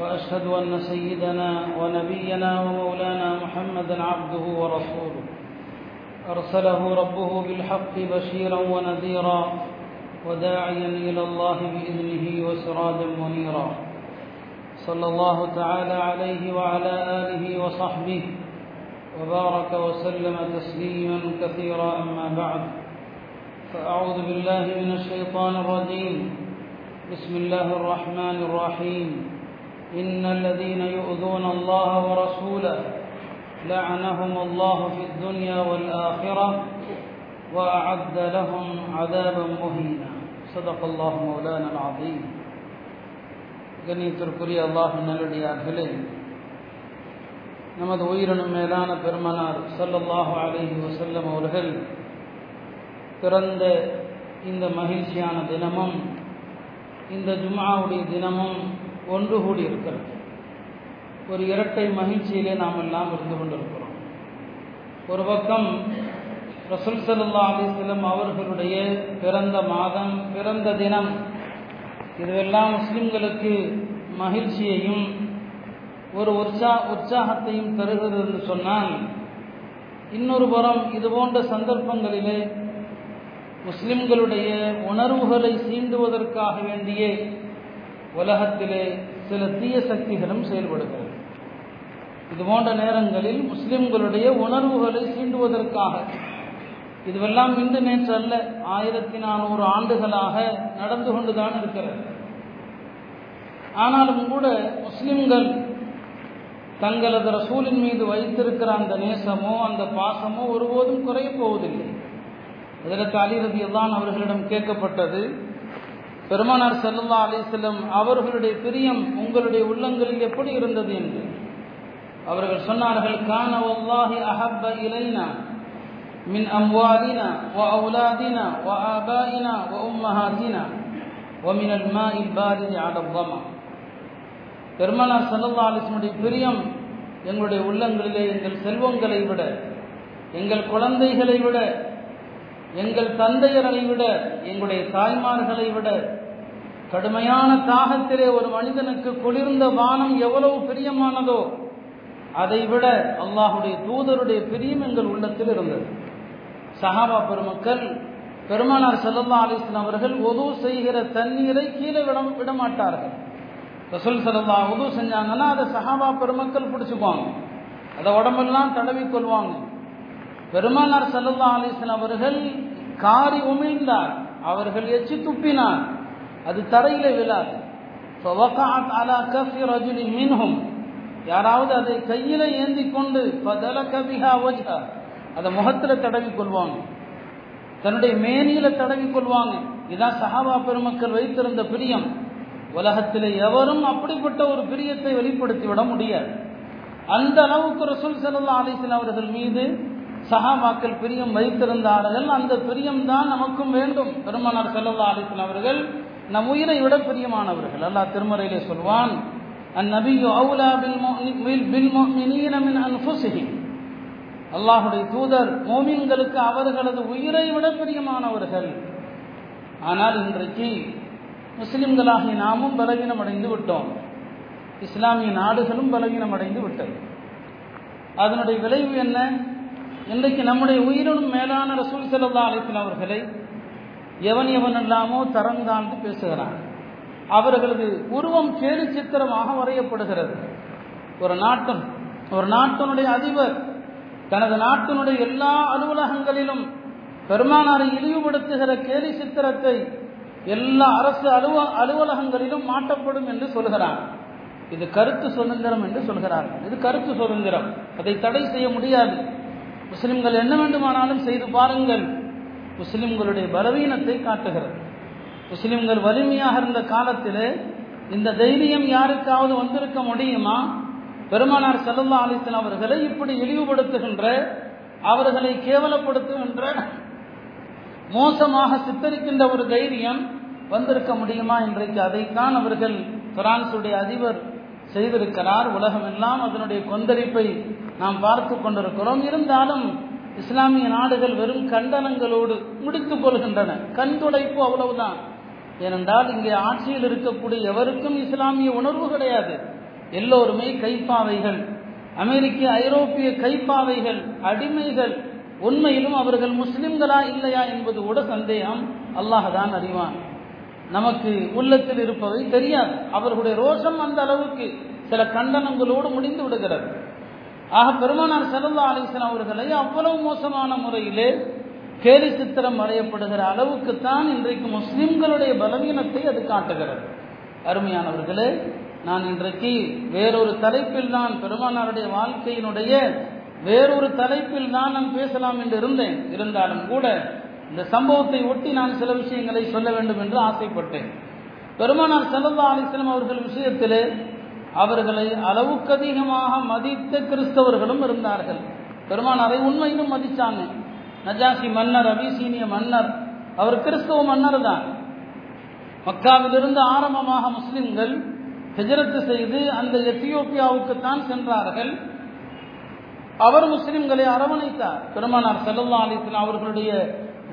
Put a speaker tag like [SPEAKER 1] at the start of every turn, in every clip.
[SPEAKER 1] وأشهد أن سيدنا ونبينا ومولانا محمدا عبده ورسوله. أرسله ربه بالحق بشيرا ونذيرا وداعيا إلى الله بإذنه وسراجا منيرا. صلى الله تعالى عليه وعلى آله وصحبه وبارك وسلم تسليما كثيرا أما بعد. فأعوذ بالله من الشيطان الرجيم. بسم الله الرحمن الرحيم. إن الذين يؤذون الله ورسوله لعنهم الله في الدنيا والآخرة وأعد لهم عذابا مهينا صدق الله مولانا العظيم கண்ணியத்திற்குரிய அல்லாஹ் நல்லடியார்களே நமது உயிரினும் மேலான பெருமனார் சல்லல்லாஹு அலைஹி வசல்லம் அவர்கள் பிறந்த இந்த மகிழ்ச்சியான தினமும் இந்த ஜுமாவுடைய தினமும் ஒன்று கூடி இருக்கிறது. ஒரு இரட்டை மகிழ்ச்சியிலே நாம் எல்லாம் இருந்து கொண்டிருக்கிறோம். ஒரு பக்கம் ரசூல் சல்லா அலிஸ்லம் அவர்களுடைய பிறந்த மாதம் பிறந்த தினம் இதுவெல்லாம் முஸ்லிம்களுக்கு மகிழ்ச்சியையும் ஒரு உற்சா உற்சாகத்தையும் தருகிறது என்று சொன்னால் இன்னொரு புறம் இது போன்ற சந்தர்ப்பங்களிலே முஸ்லிம்களுடைய உணர்வுகளை சீண்டுவதற்காக வேண்டிய உலகத்திலே சில தீய சக்திகளும் செயல்படுகிறது. இது போன்ற நேரங்களில் முஸ்லிம்களுடைய உணர்வுகளை சீண்டுவதற்காக இதுவெல்லாம் இன்று நேற்று அல்ல ஆயிரத்தி நானூறு ஆண்டுகளாக நடந்து கொண்டுதான் இருக்கிறது. ஆனாலும் கூட முஸ்லிம்கள் தங்களது ரசூலின் மீது வைத்திருக்கிற அந்த நேசமோ அந்த பாசமோ ஒருபோதும் குறைய போவதில்லை. இதற்கு அலிரதி தான் அவர்களிடம் கேட்கப்பட்டது பெருமானார் செல்லல்லா அலிசல்லம் அவர்களுடைய பிரியம் உங்களுடைய உள்ளங்களில் எப்படி இருந்தது என்று. அவர்கள் சொன்னார்கள் கான ஒல்லாஹி அஹப்ப இலைனா மின் அம்வாலினா வ அவுலாதினா வ ஆபாயினா வ உம்மஹாத்தினா வ மினல் மாஇல் பாரிதி அடவ்வமா பெருமானார் சல்லல்லா அலிஸ்முடைய பிரியம் எங்களுடைய உள்ளங்களிலே எங்கள் செல்வங்களை விட எங்கள் குழந்தைகளை விட எங்கள் தந்தையரை விட எங்களுடைய தாய்மார்களை விட கடுமையான தாகத்திலே ஒரு மனிதனுக்கு குளிர்ந்த வானம் எவ்வளவு பிரியமானதோ அதை விட அல்லாஹுடைய தூதருடைய பிரியம் எங்கள் உள்ளத்தில் இருந்தது. சஹாபா பெருமக்கள் பெருமானார் செல்லல்லா அலிஸ்லாம் அவர்கள் உதவு செய்கிற தண்ணீரை கீழே விட விடமாட்டார்கள். ரசூல் சல்லா உது செஞ்சாங்கன்னா அதை சஹாபா பெருமக்கள் பிடிச்சிக்குவாங்க. அதை உடம்பெல்லாம் தடவி கொள்வாங்க. பெருமானார் சல்லல்லா அலிஸ்லாம் அவர்கள் காரி உமிழ்ந்தார். அவர்கள் எச்சி துப்பினார். அது தரையில விழாது. மின்ஹும் யாராவது அதை கையில ஏந்தி கொண்டு அதை முகத்துல தடவி கொள்வாங்க. தன்னுடைய மேனியில தடவி கொள்வாங்க. இதான் சஹாபா பெருமக்கள் வைத்திருந்த பிரியம். உலகத்தில் எவரும் அப்படிப்பட்ட ஒரு பிரியத்தை வெளிப்படுத்தி விட முடியாது. அந்த அளவுக்கு ரசூல் செல்லா அலிஸ்லாம் அவர்கள் மீது சஹாபாக்கள் பிரியம் வைத்திருந்தார்கள். அந்த பிரியம் தான் நமக்கும் வேண்டும். பெருமானார் செல்லல்லா அலிஸ்லாம் அவர்கள் நம் உயிரை விட பிரியமானவர்கள். அல்லாஹ் திருமறையிலே சொல்வான் அந்நபியு அவுலா பில் பில் மின் அன்ஃபுசிஹி அல்லாஹுடைய தூதர் மோமின்களுக்கு அவர்களது உயிரை விட பிரியமானவர்கள். ஆனால் இன்றைக்கு முஸ்லிம்களாகிய நாமும் பலவீனம் அடைந்து விட்டோம். இஸ்லாமிய நாடுகளும் பலவீனம் அடைந்து விட்டது. அதனுடைய விளைவு என்ன? இன்றைக்கு நம்முடைய உயிரினும் மேலான ரசூல் செல்லா அலிஸ்லாம் அவர்களை எவன் எவன் எல்லாமோ தரம் தாழ்ந்து பேசுகிறான். அவர்களது உருவம் கேலி சித்திரமாக வரையப்படுகிறது. ஒரு நாட்டம் ஒரு நாட்டினுடைய அதிபர் தனது நாட்டினுடைய எல்லா அலுவலகங்களிலும் பெருமானாரை இழிவுபடுத்துகிற கேலி சித்திரத்தை எல்லா அரசு அலுவ அலுவலகங்களிலும் மாட்டப்படும் என்று சொல்கிறான் இது கருத்து சுதந்திரம் என்று சொல்கிறார்கள். இது கருத்து சுதந்திரம். அதை தடை செய்ய முடியாது. முஸ்லிம்கள் என்ன வேண்டுமானாலும் செய்து பாருங்கள். முஸ்லிம்களுடைய பலவீனத்தை காட்டுகிறது. முஸ்லிம்கள் வலிமையாக இருந்த காலத்தில் இந்த தைரியம் யாருக்காவது வந்திருக்க முடியுமா? பெருமானார் செல்லல்லா அலிஸ்லாம் அவர்களை இப்படி இழிவுபடுத்துகின்ற அவர்களை கேவலப்படுத்துகின்ற மோசமாக சித்தரிக்கின்ற ஒரு தைரியம் வந்திருக்க முடியுமா? இன்றைக்கு அதைத்தான் அவர்கள் பிரான்சுடைய அதிபர் செய்திருக்கிறார். உலகம் எல்லாம் அதனுடைய கொந்தளிப்பை நாம் பார்த்து கொண்டிருக்கிறோம். இருந்தாலும் இஸ்லாமிய நாடுகள் வெறும் கண்டனங்களோடு முடித்துக் கொள்கின்றன. கண்துடைப்பு அவ்வளவுதான். ஏனென்றால் இங்கே ஆட்சியில் இருக்கக்கூடிய எவருக்கும் இஸ்லாமிய உணர்வு கிடையாது. எல்லோருமே கைப்பாவைகள். அமெரிக்க ஐரோப்பிய கைப்பாவைகள் அடிமைகள். உண்மையிலும் அவர்கள் முஸ்லிம்களா இல்லையா என்பது கூட சந்தேகம். அல்லாஹதான் அறிவான். நமக்கு உள்ளத்தில் இருப்பவை தெரியாது. அவர்களுடைய ரோஷம் அந்த அளவுக்கு சில கண்டனங்களோடு முடிந்து விடுகிறது. ஆக பெருமானார் செல்லல்லா அலிசன் அவர்களை அவ்வளவு மோசமான முறையிலே கேலி சித்திரம் அடையப்படுகிற அளவுக்குத்தான் இன்றைக்கு முஸ்லிம்களுடைய பலவீனத்தை அது காட்டுகிறது. அருமையானவர்களே நான் இன்றைக்கு வேறொரு தலைப்பில் தான் பெருமானாருடைய வாழ்க்கையினுடைய வேறொரு தலைப்பில் தான் நான் பேசலாம் என்று இருந்தேன். இருந்தாலும் கூட இந்த சம்பவத்தை ஒட்டி நான் சில விஷயங்களை சொல்ல வேண்டும் என்று ஆசைப்பட்டேன். பெருமானார் செல்லல்லா அலிஸ்லம் அவர்கள் விஷயத்திலே அவர்களை அளவுக்கு அதிகமாக மதித்த கிறிஸ்தவர்களும் இருந்தார்கள். பெருமானாரை உண்மையிலும் மதிச்சாங்க நஜாசி மன்னர் அபிசீனிய மன்னர் அவர் கிறிஸ்தவ மன்னர் தான் மக்காவிலிருந்து ஆரம்பமாக முஸ்லிம்கள் ஹிஜரத்து செய்து அந்த எத்தியோப்பியாவுக்குத்தான் சென்றார்கள். அவர் முஸ்லிம்களை அரவணைத்தார். பெருமானார் செல்லல்லா அலிஸ்லாம் அவர்களுடைய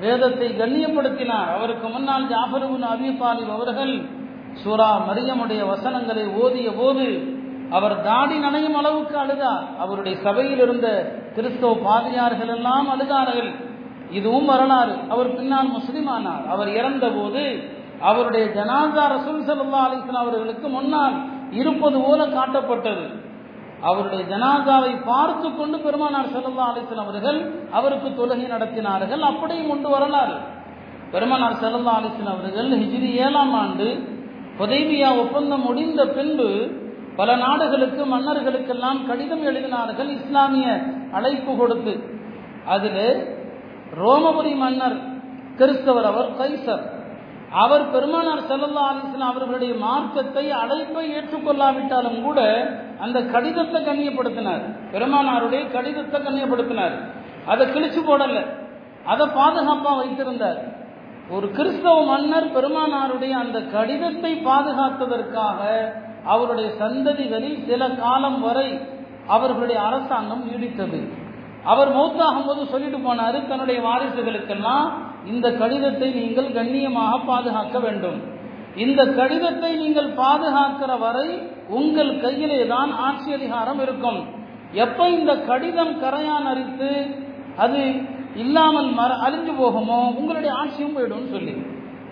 [SPEAKER 1] வேதத்தை கண்ணியப்படுத்தினார். அவருக்கு முன்னால் ஜாஃபருவின் அபி தாலிப் அவர்கள் சூரா மரியமுடைய வசனங்களை ஓதிய போது அவர் தாடி நனையும் அளவுக்கு அழுதார். அவருடைய சபையில் இருந்த கிறிஸ்தவ பாதியார்கள் எல்லாம் அழுதார்கள். இதுவும் வரலாறு. அவர் பின்னால் முஸ்லிம் ஆனார். அவர் இறந்த போது அவருடைய ஜனாதா ரசூல் சல்லா அலிஸ்லாம் அவர்களுக்கு முன்னால் இருப்பது போல காட்டப்பட்டது. அவருடைய ஜனாதாவை பார்த்து கொண்டு பெருமானார் செல்லல்லா அலிஸ்லாம் அவர்கள் அவருக்கு தொழுகை நடத்தினார்கள். அப்படியும் கொண்டு வரலாறு. பெருமானார் செல்லல்லா அலிஸ்லாம் அவர்கள் ஹிஜ்ரி ஏழாம் ஆண்டு புதைவியா ஒப்பந்தம் முடிந்த பின்பு பல நாடுகளுக்கு மன்னர்களுக்கெல்லாம் கடிதம் எழுதினார்கள் இஸ்லாமிய அழைப்பு கொடுத்து. அதில் ரோமபுரி மன்னர் கிறிஸ்தவர் அவர் கைசர். அவர் பெருமானார் செல்லல்லா அலிஸ்லாம் அவர்களுடைய மார்க்கத்தை அழைப்பை ஏற்றுக்கொள்ளாவிட்டாலும் கூட அந்த கடிதத்தை கண்ணியப்படுத்தினார். பெருமானாருடைய கடிதத்தை கண்ணியப்படுத்தினார். அதை கிழிச்சு போடல. அதை பாதுகாப்பாக வைத்திருந்தார். ஒரு கிறிஸ்தவ மன்னர் பெருமானாருடைய அந்த கடிதத்தை பாதுகாத்ததற்காக அவருடைய சந்ததிகளில் சில காலம் வரை அவர்களுடைய அரசாங்கம் நீடித்தது. அவர் மௌத்தாகும் போது சொல்லிட்டு போனாரு தன்னுடைய வாரிசுகளுக்கெல்லாம் இந்த கடிதத்தை நீங்கள் கண்ணியமாக பாதுகாக்க வேண்டும். இந்த கடிதத்தை நீங்கள் பாதுகாக்கிற வரை உங்கள் கையிலே தான் ஆட்சி அதிகாரம் இருக்கும். எப்ப இந்த கடிதம் கரையான் அரித்து அது இல்லாமல் மற அழிஞ்சு போகுமோ? உங்களுடைய ஆட்சியும் போயிடும் சொல்லி.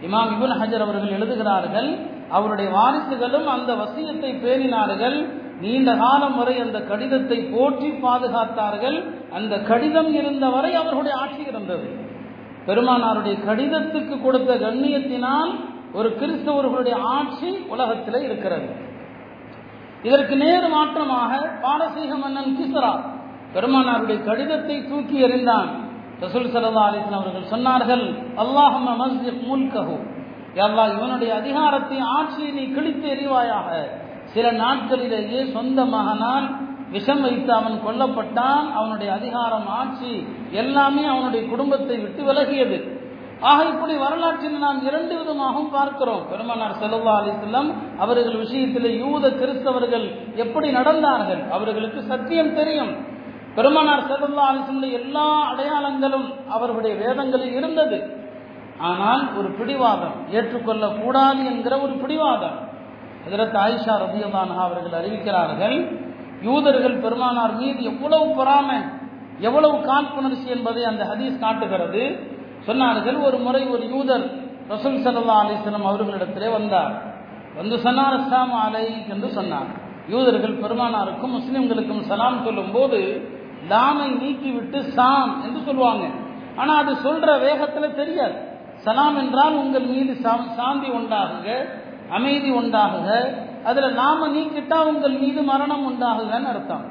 [SPEAKER 1] இமாம் இபுன் ஹஜர் அவர்கள் எழுதுகிறார்கள் அவருடைய வாரிசுகளும் அந்த வசியத்தை பேணினார்கள் நீண்ட காலம் வரை அந்த கடிதத்தை போற்றி பாதுகாத்தார்கள் அந்த கடிதம் இருந்த வரை அவர்களுடைய ஆட்சி இருந்தது. பெருமானாருடைய கடிதத்துக்கு கொடுத்த கண்ணியத்தினால் ஒரு கிறிஸ்தவர்களுடைய ஆட்சி உலகத்தில் இருக்கிறது. இதற்கு நேர் மாற்றமாக பாரசீக மன்னன் கிசரா பெருமானாருடைய கடிதத்தை தூக்கி எறிந்தான். ரசூல் சல்லா அலிஸ்லாம் அவர்கள் சொன்னார்கள் அல்லாஹம் மஸ்ஜித் முல்கஹு. எல்லா இவனுடைய அதிகாரத்தை ஆட்சியை நீ கிழித்து எறிவாயாக. சில நாட்களிலேயே சொந்த மகனால் விஷம் வைத்து அவன் கொல்லப்பட்டான். அவனுடைய அதிகாரம் ஆட்சி எல்லாமே அவனுடைய குடும்பத்தை விட்டு விலகியது. ஆக இப்படி வரலாற்றில் நாம் இரண்டு விதமாகவும் பார்க்கிறோம். பெருமானார் செல்லல்லா அலிஸ்லம் அவர்கள் விஷயத்தில் யூத கிறிஸ்தவர்கள் எப்படி நடந்தார்கள்? அவர்களுக்கு சத்தியம் தெரியும். பெருமானார் செல்லல்லா அலிசனுடைய எல்லா அடையாளங்களும் அவர்களுடைய வேதங்களில் இருந்தது. ஆனால் ஒரு பிடிவாதம் ஏற்றுக்கொள்ளக்கூடாது என்கிற ஒரு பிடிவாதம். இதற்கு ஆயிஷா ரபியல்லானா அவர்கள் அறிவிக்கிறார்கள் யூதர்கள் பெருமானார் மீது எவ்வளவு பொறாமை எவ்வளவு காழ்ப்புணர்ச்சி என்பதை அந்த ஹதீஸ் காட்டுகிறது. சொன்னார்கள் ஒரு முறை ஒரு யூதர் ரசூல் சல்லா அலிஸ்லம் அவர்களிடத்திலே வந்தார். வந்து சொன்னார் அஸ்லாம் அலை என்று சொன்னார். யூதர்கள் பெருமானாருக்கும் முஸ்லிம்களுக்கும் சலாம் சொல்லும் போது லாமை நீக்கிவிட்டு சாம் என்று சொல்லுவாங்க. ஆனா அது சொல்ற வேகத்துல தெரியாது. சலாம் என்றால் உங்கள் மீது சாந்தி உண்டாகுக அமைதி உண்டாகுக. அதுல நாம நீக்கிட்டா உங்கள் மீது மரணம் உண்டாகுகன்னு அர்த்தம்.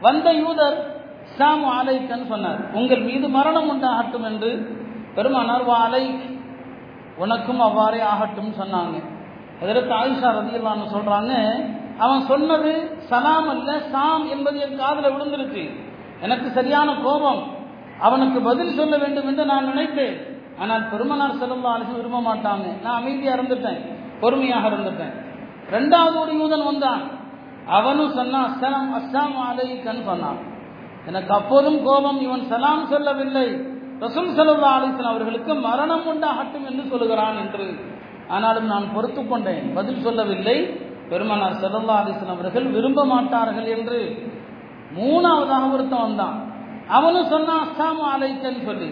[SPEAKER 1] வந்த யூதர் சாம் ஆலைக்கன்னு சொன்னார். உங்கள் மீது மரணம் உண்டாகட்டும் என்று. பெருமானார் வாலை உனக்கும் அவ்வாறே ஆகட்டும் சொன்னாங்க. அதற்கு ஆயிஷா ரதியல்லான்னு சொல்றாங்க அவன் சொன்னது சலாம் அல்ல சாம் என்பது என் காதில் விழுந்திருக்கு. எனக்கு சரியான கோபம். அவனுக்கு பதில் சொல்ல வேண்டும் என்று நான் நினைத்தேன் ஆனால் பெருமனார் செல்லும் அழைச்சு விரும்ப மாட்டாங்க. நான் அமைதியாக இருந்துட்டேன். பொறுமையாக இருந்துட்டேன். ரெண்டாவது ஒரு யூதன் வந்தான். அவனும் சொன்னான் அஸ்ஸலாம் அஸ்ஸாம் கண் சொன்னான். எனக்கு அப்போதும் கோபம். இவன் சலாம் சொல்லவில்லை. ரசூல் சல்லா அலிஸ்லாம் அவர்களுக்கு மரணம் உண்டாகட்டும் என்று சொல்லுகிறான் என்று. ஆனாலும் நான் பொறுத்து கொண்டேன். பதில் சொல்லவில்லை. பெருமனார் சல்லா அலிஸ்லாம் அவர்கள் விரும்ப மாட்டார்கள் என்று. மூணாவதாக ஒருத்தன் வந்தான். அவனும் சொன்னான் அஸ்தாமு அலைக்கன்னு சொல்லி.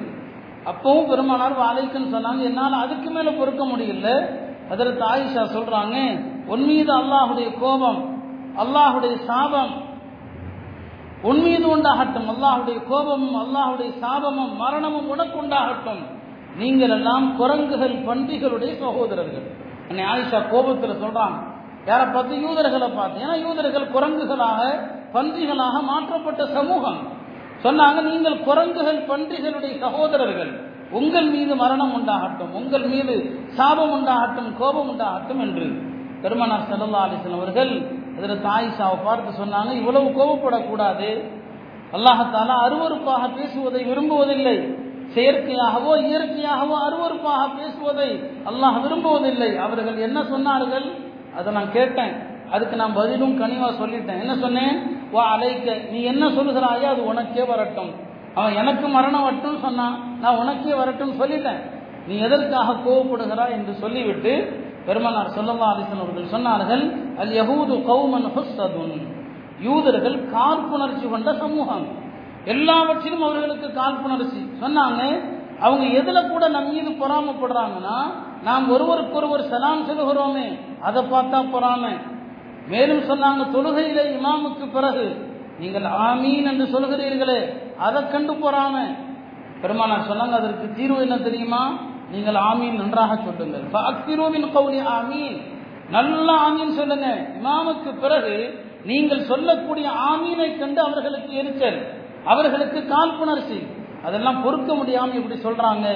[SPEAKER 1] அப்பவும் பெருமானார் வாழைக்குன்னு சொன்னாங்க. என்னால் அதுக்கு மேலே பொறுக்க முடியல. அதற்கு ஆயிஷா சொல்றாங்க உன் மீது அல்லாஹுடைய கோபம் அல்லாஹுடைய சாபம் உன் மீது உண்டாகட்டும். அல்லாஹுடைய கோபமும் அல்லாஹுடைய சாபமும் மரணமும் உனக்கு உண்டாகட்டும். நீங்கள் எல்லாம் குரங்குகள் பன்றிகளுடைய சகோதரர்கள். என்னை ஆயிஷா கோபத்தில் சொல்றாங்க யாரை பார்த்து? யூதர்களை பார்த்து. ஏன்னா யூதர்கள் குரங்குகளாக பன்றிகளாக மாற்றப்பட்ட சமூகம். சொன்னாங்க நீங்கள் குரங்குகள் பன்றிகளுடைய சகோதரர்கள் உங்கள் மீது மரணம் உண்டாகட்டும் உங்கள் மீது சாபம் உண்டாகட்டும் கோபம் உண்டாகட்டும் என்று பெருமனார் செல்லல்லா அலிசன் அவர்கள் அதில் தாயிஷாவை பார்த்து சொன்னாங்க இவ்வளவு கோபப்படக்கூடாது. அல்லாஹத்தாலா அருவறுப்பாக பேசுவதை விரும்புவதில்லை. செயற்கையாகவோ இயற்கையாகவோ அருவறுப்பாக பேசுவதை அல்லாஹ் விரும்புவதில்லை. அவர்கள் என்ன சொன்னார்கள்? அதை நான் கேட்டேன். அதுக்கு நான் பதிலும் கனிவாக சொல்லிட்டேன். என்ன சொன்னேன்? ஓ அலைக்க. நீ என்ன சொல்லுகிறாயோ அது உனக்கே வரட்டும். அவன் எனக்கு மரணம் வரட்டும் சொன்னான். நான் உனக்கே வரட்டும் சொல்லிட்டேன். நீ எதற்காக கோவப்படுகிறாய் என்று சொல்லிவிட்டு பெருமனார் சொல்லல்லா அலிசன் அவர்கள் சொன்னார்கள் அல் யகூது கௌமன் ஹுஸ்ஸதுன். யூதர்கள் காழ்ப்புணர்ச்சி கொண்ட சமூகம். எல்லாவற்றிலும் அவர்களுக்கு காழ்ப்புணர்ச்சி. சொன்னாங்க அவங்க எதுல கூட நம் மீது பொறாமப்படுறாங்கன்னா நாம் ஒருவருக்கொருவர் சலாம் சொல்லுகிறோமே. அதை பார்த்தா பொறாமை. மேலும் சொன்னாங்க தொழுகையில இமாமுக்கு பிறகு நீங்கள் ஆமீன் என்று சொல்கிறீர்களே அதை கண்டு போறாம. பெருமானார் சொன்னாங்க அதற்கு தீர்வு என்ன தெரியுமா? நீங்கள் ஆமீன் நன்றாக சொல்லுங்கள். கௌலி ஆமீன். நல்ல ஆமீன் சொல்லுங்க. இமாமுக்கு பிறகு நீங்கள் சொல்லக்கூடிய ஆமீனை கண்டு அவர்களுக்கு எரிச்சல் அவர்களுக்கு காழ்ப்புணர்ச்சி. அதெல்லாம் பொறுக்க முடியாம இப்படி சொல்றாங்க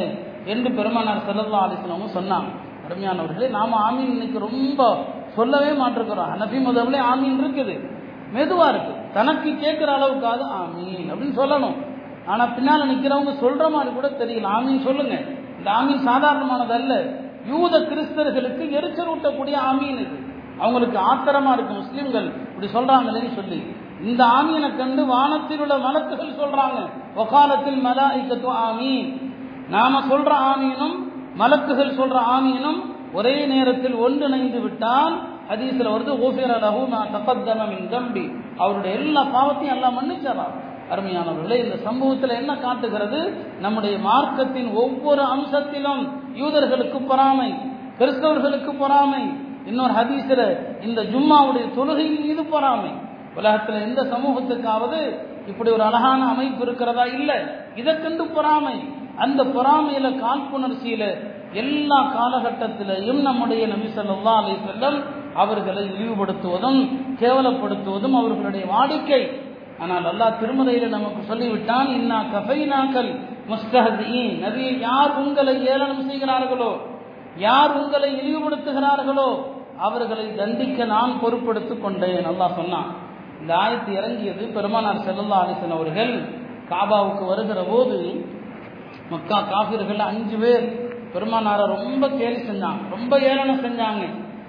[SPEAKER 1] என்று பெருமானார் செல்லல்லா அலிஸ்லாமும் சொன்னாங்க. அருமையானவர்களே நாம ஆமீன் இன்னைக்கு ரொம்ப சொல்லவே மாட்டிருக்கிறோம். அனபி முதல்ல ஆமீன் இருக்குது. மெதுவா இருக்கு. தனக்கு கேட்கிற அளவுக்காவது ஆமீன் அப்படின்னு சொல்லணும். ஆனா பின்னால நிக்கிறவங்க சொல்ற மாதிரி கூட தெரியல. ஆமீன் சொல்லுங்க. இந்த ஆமீன் சாதாரணமானது அல்ல யூத கிறிஸ்தர்களுக்கு எரிச்சல் ஊட்டக்கூடிய ஆமீன் இது. அவங்களுக்கு ஆத்திரமா இருக்கு முஸ்லிம்கள். இப்படி சொல்றாங்களேன்னு சொல்லி. இந்த ஆமீனை கண்டு வானத்தில் உள்ள மலத்துகள் சொல்றாங்க. ஒகாலத்தில் மலாய்க்கத்து ஆமீன். நாம சொல்ற ஆமீனும் மலக்குகள் சொல்ற ஆமீனும் ஒரே நேரத்தில் ஒன்றிணைந்து விட்டால் ஹதீஸ்ல வருது ஓஃபியர் லஹு நான் தகத்தம தம்பி. அவருடைய எல்லா பாவத்தையும் எல்லாம் மன்னிச்சாராம் அருமையானவர்களே இந்த சம்பவத்தில் என்ன காட்டுகிறது? நம்முடைய மார்க்கத்தின் ஒவ்வொரு அம்சத்திலும் யூதர்களுக்கு பொறாமை கிறிஸ்தவர்களுக்கு பொறாமை. இன்னொரு ஹதீஸ்ல இந்த ஜும்மாவுடைய தொழுகையின் மீது பொறாமை. உலகத்தில் எந்த சமூகத்துக்காவது இப்படி ஒரு அழகான அமைப்பு இருக்கிறதா? இல்லை. இதற்கென்று பொறாமை. அந்த பொறாமையில காழ்ப்புணர்ச்சியில எல்லா காலகட்டத்திலையும் நம்முடைய நபி சொல்லா அலி செல்லம் அவர்களை இழிவுபடுத்துவதும் கேவலப்படுத்துவதும் அவர்களுடைய வாடிக்கை. ஆனால் அல்லாஹ் திருமலையில நமக்கு சொல்லிவிட்டான் இன்னா கஃபைனாக்கல் முஸ்தஹீன் நபியை யார் உங்களை ஏளனம் செய்கிறார்களோ யார் உங்களை இழிவுபடுத்துகிறார்களோ அவர்களை தண்டிக்க நான் பொறுப்படுத்திக் கொண்டேன் அல்லாஹ் சொன்னான். இந்த ஆயத்து இறங்கியது பெருமானார் செல்லல்லா அலிசன் அவர்கள் காபாவுக்கு வருகிற போது மக்கா காபிர்கள் அஞ்சு பேர் பெருமானாரை ரொம்ப கேலி செஞ்சாங்க. ரொம்ப ஏளனம் செஞ்சாங்க.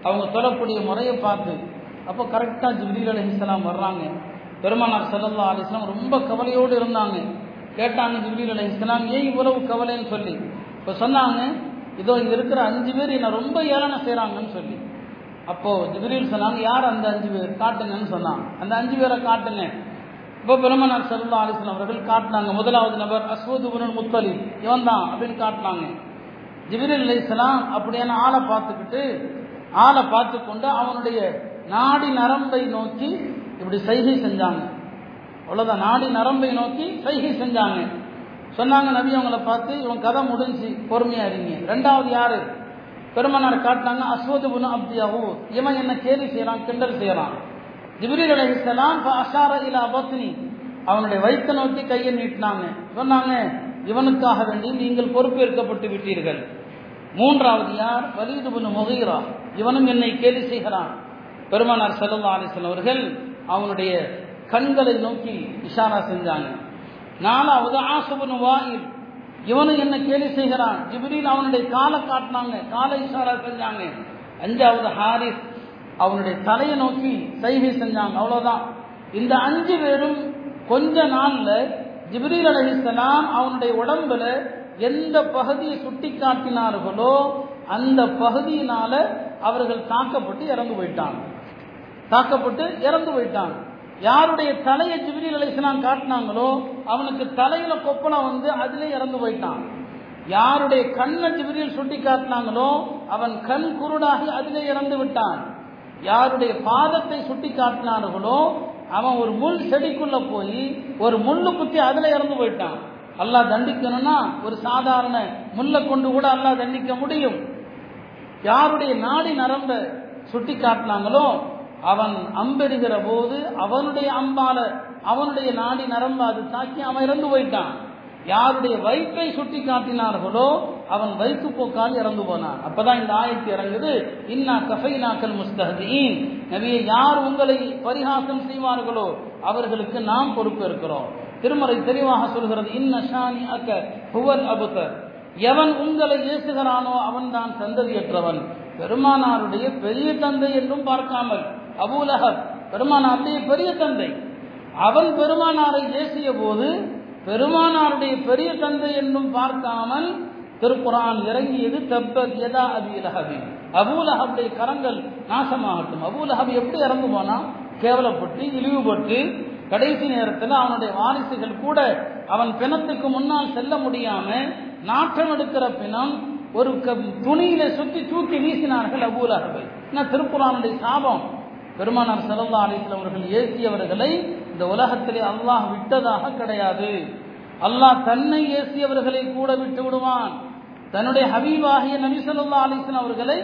[SPEAKER 1] அவங்க சொல்லக்கூடிய முறையை பார்த்து. அப்போ கரெக்டாக ஜிப்ரீல் அலிஸ்லாம் வர்றாங்க. பெருமானார் செல்லல்லா அலிஸ்லாம் ரொம்ப கவலையோடு இருந்தாங்க. கேட்டாங்க ஜிப்ரீல் அலிஸ்லாம் ஏன் இவ்வளவு கவலைன்னு சொல்லி? இப்போ சொன்னாங்க இதோ இங்கே இருக்கிற அஞ்சு பேர் என்னை ரொம்ப ஏளனம் செய்கிறாங்கன்னு சொல்லி. அப்போது ஜிப்ரீல் சொன்னாங்க யார் அந்த அஞ்சு பேர்? காட்டுங்கன்னு சொன்னாங்க அந்த அஞ்சு பேரை காட்டுங்க. இப்போ பெருமனார் சல்லா அலிஸ்லாம் அவர்கள் காட்டினாங்க முதலாவது நபர் அஸ்வதுபுரன் முத்தலி இவன் தான் அப்படின்னு காட்டினாங்க. ஜிபிரில் அலிஸ்லாம் அப்படியான ஆளை பார்த்துக்கிட்டு ஆளை பார்த்து கொண்டு அவனுடைய நாடி நரம்பை நோக்கி இப்படி சைகை செஞ்சாங்க. அவ்வளோதான் நாடி நரம்பை நோக்கி சைகை செஞ்சாங்க. சொன்னாங்க நபி அவங்கள பார்த்து இவன் கதை முடிஞ்சு பொறுமையா இருங்க. ரெண்டாவது யாரு? பெருமனார் காட்டினாங்க அஸ்வது புன அப்தியாவோ இவன் என்ன கேலி செய்யறான் கிண்டல் செய்யறான். ஜிபிரில் அலிஸ்லாம் அஷார இலா அபத்னி அவனுடைய வயிற்றை நோக்கி கையை நீட்டினாங்க. சொன்னாங்க இவனுக்காக வேண்டி நீங்கள் பொறுப்பேற்கப்பட்டு விட்டீர்கள். மூன்றாவது யார்? வலீது புன் முகீரா. இவனும் என்னை கேலி செய்கிறான். பெருமானார் செல்லல்லா அலிசன் அவர்கள் அவனுடைய கண்களை நோக்கி இஷாரா செஞ்சாங்க. நாலாவது ஆசுபனு வாயில். இவனும் என்ன கேலி செய்கிறான். ஜிப்ரீல் அவனுடைய காலை காட்டினாங்க. காலை இஷாரா செஞ்சாங்க. அஞ்சாவது ஹாரிஸ் அவனுடைய தலையை நோக்கி சைகை செஞ்சாங்க. அவ்வளவுதான். இந்த அஞ்சு பேரும் கொஞ்ச நாள்ல ஜிப்ரீல் அலஹிஸ்லாம் அவனுடைய உடம்புல எந்த பகுதியை சுட்டி காட்டினார்களோ அந்த பகுதியினால அவர்கள் தாக்கப்பட்டு இறந்து போயிட்டாங்க. தாக்கப்பட்டு இறந்து போயிட்டாங்க. யாருடைய தலையை ஜிப்ரீல் அலிஸ்லாம் காட்டினாங்களோ அவனுக்கு தலையில கொப்பளம் வந்து அதிலே இறந்து போயிட்டான். யாருடைய கண்ணை ஜிப்ரீல் சுட்டி காட்டினாங்களோ அவன் கண் குருடாகி அதிலே இறந்து விட்டான். யாருடைய பாதத்தை சுட்டி காட்டினார்களோ அவன் ஒரு முள் செடிக்குள்ள போய் ஒரு முள்ளு குத்தி அதுல இறந்து போயிட்டான். அல்லா தண்டிக்கணும்னா ஒரு சாதாரண முல்லை கொண்டு கூட அல்லா தண்டிக்க முடியும். யாருடைய நாடி நரம்ப சுட்டி காட்டினாங்களோ அவன் அம்பெறுகிற போது அவனுடைய அம்பால அவனுடைய நாடி நரம்ப அது தாக்கி அவன் இறந்து போயிட்டான். யாருடைய வயிற்றை சுட்டி காட்டினார்களோ அவன் வயிற்று போக்கால் இறந்து போனான். அப்பதான் இந்த ஆயத்து இறங்குது இன்னா கஃபை நாக்கல் முஸ்தஹதீன் நபியை யார் உங்களை பரிகாசம் செய்வார்களோ அவர்களுக்கு நாம் பொறுப்பு இருக்கிறோம். திருமறை தெளிவாக சொல்கிறது இன்னஷானி அக்க புவல் அபுத்தர் எவன் உங்களை ஏசுகிறானோ அவன் தான் சந்ததியற்றவன் பெருமானாருடைய பெரிய தந்தை என்றும் பார்க்காமல் அபூலகப் பெருமானாருடைய பெரிய தந்தை. அவன் பெருமானாரை ஏசிய போது பெருமானாருடைய பெரிய தந்தை என்றும் பார்க்காமல் திருக்குரான் இறங்கியது தெப்பத் எதா அபிலஹபி அபூலஹபுடைய கரங்கள் நாசமாகட்டும். அபூலஹபி எப்படி இறந்து போனா கேவலப்பட்டு இழிவுபட்டு கடைசி நேரத்தில் அவனுடைய வாரிசுகள் கூட அவன் பிணத்துக்கு முன்னால் செல்ல முடியாம நாற்றம் எடுக்கிற பிணம் ஒரு துணியில சுற்றி தூக்கி வீசினார்கள் அபூலஹபை திருக்குறானுடைய சாபம்? பெருமானார் சல்லா அலிஸ்லாம் அவர்கள் ஏசியவர்களை இந்த உலகத்திலே அல்லாஹ் விட்டதாக கிடையாது. அல்லாஹ் தன்னை ஏசியவர்களை கூட விட்டு விடுவான். தன்னுடைய ஹபீபாகிய நபிசல்லா அலிஸ்லாம் அவர்களை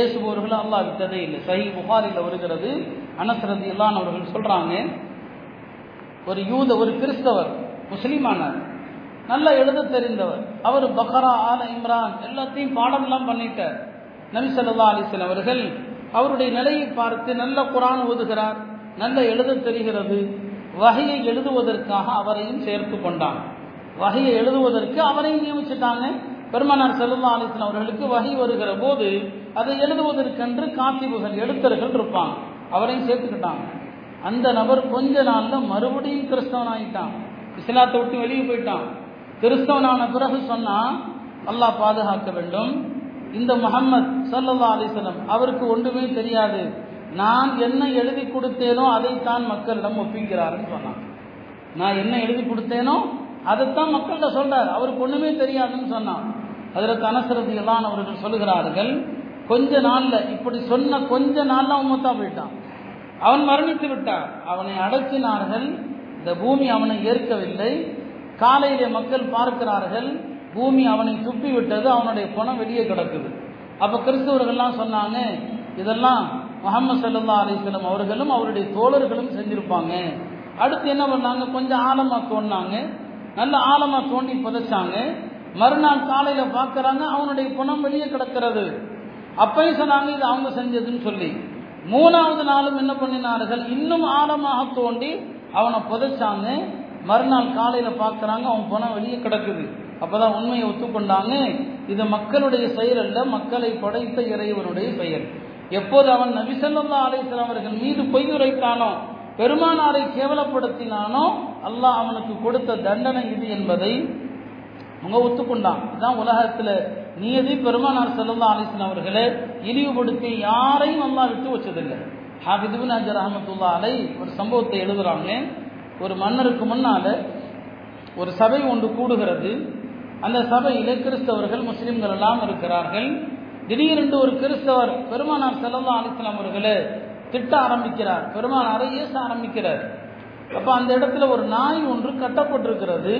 [SPEAKER 1] ஏசுபவர்கள் அல்லாஹ் விட்டதே இல்லை. சஹி புகாரில் வருகிறது. அனசரதி இல்லான் அவர்கள் சொல்றாங்க ஒரு யூத ஒரு கிறிஸ்தவர் முஸ்லீமானார் நல்லா எழுத தெரிந்தவர் அவர் பக்ரா ஆல இம்ரான் எல்லாத்தையும் பாடம்லாம் பண்ணிட்டார். நபி சொல்லா அலிஸ்லாம் அவர்கள் அவருடைய நிலையை பார்த்து நல்ல குரான் ஓதுகிறார் நல்ல எழுத தெரிகிறது வகையை எழுதுவதற்காக அவரையும் சேர்த்து கொண்டான். வகையை எழுதுவதற்கு அவரையும் நியமிச்சிட்டாங்க. பெருமனார் செல்லா அலிஸ்லாம் அவர்களுக்கு வகை வருகிற போது அதை எழுதுவதற்கென்று காத்திபுகள் எழுத்தர்கள் இருப்பாங்க. அவரையும் சேர்த்துக்கிட்டாங்க. அந்த நபர் கொஞ்ச நாளில் மறுபடியும் கிறிஸ்தவன் ஆகிட்டான் இஸ்லாத்தை விட்டு வெளியே போயிட்டான். கிறிஸ்தவனான பிறகு சொன்னால் அல்லாஹ் பாதுகாக்க வேண்டும். இந்த முகம்மது சல்லல்லா அலிஸ்லம் அவருக்கு ஒன்றுமே தெரியாது. நான் என்ன எழுதி கொடுத்தேனோ அதைத்தான் மக்களிடம் ஒப்பிக்கிறாருன்னு சொன்னான். நான் என்ன எழுதி கொடுத்தேனோ அதைத்தான் மக்கள்கிட்ட சொல்றார். அவருக்கு ஒண்ணுமே தெரியாதுன்னு சொன்னான் அதில் அனசரதி எல்லாம் அவர்கள் சொல்லுகிறார்கள் கொஞ்ச நாள்ல இப்படி சொன்ன கொஞ்ச நாள்ல அவன் மூத்தா போயிட்டான். அவன் மரணித்து விட்டான். அவனை அடக்கினார்கள் இந்த பூமி அவனை ஏற்கவில்லை. காலையிலே மக்கள் பார்க்கிறார்கள் பூமி அவனை துப்பி விட்டது அவனுடைய பணம் வெளியே கிடக்குது. அப்ப கிறிஸ்தவர்கள்லாம் சொன்னாங்க இதெல்லாம் முகமது சல்லா அலிஸ்லம் அவர்களும் அவருடைய தோழர்களும் செஞ்சிருப்பாங்க. அடுத்து என்ன பண்ணாங்க? கொஞ்சம் ஆழமா தோண்டினாங்க நல்ல ஆழமா தோண்டி புதைச்சாங்க. மறுநாள் காலையில பாக்குறாங்க அவனுடைய பணம் வெளியே கிடக்கிறது. அப்பயும் சொன்னாங்க இது அவங்க செஞ்சதுன்னு சொல்லி. மூணாவது நாளும் என்ன பண்ணினார்கள்? இன்னும் ஆழமாக தோண்டி அவனை புதைச்சாங்க. மறுநாள் காலையில பார்க்கறாங்க அவன் பணம் வெளியே கிடக்குது. அப்பதான் உண்மையை ஒத்துக்கொண்டாங்க. இது மக்களுடைய செயல் அல்ல மக்களை படைத்த இறைவனுடைய செயல். எப்போது அவன் நபிசல்லா அலிஸ்லாம் அவர்கள் மீது பொய் உரைத்தானோ பெருமானாரை கேவலப்படுத்தினானோ அல்லாஹ் அவனுக்கு கொடுத்த தண்டனை இது என்பதை அவங்க ஒத்துக்கொண்டான். இதுதான் உலகத்தில் நியதி பெருமானார் செல்லல்லா அலிஸ்லாம் அவர்களை இழிவுபடுத்தி யாரையும் அல்லா விட்டு வச்சதில்லை. ஹாபிதுபின் அஜர் அஹமத்துல்லா அலை ஒரு சம்பவத்தை எழுதுறாங்க. ஒரு மன்னருக்கு முன்னால் ஒரு சபை ஒன்று கூடுகிறது. அந்த சபையில் கிறிஸ்தவர்கள் முஸ்லீம்கள் எல்லாம் இருக்கிறார்கள். திடீரென்று ஒரு கிறிஸ்தவர் பெருமானார் செல்லல்லா அலிஸ்லாம் அவர்களே திட்ட ஆரம்பிக்கிறார். பெருமானாரை ஏச ஆரம்பிக்கிறார். அப்ப அந்த இடத்துல ஒரு நாய் ஒன்று கட்டப்பட்டிருக்கிறது.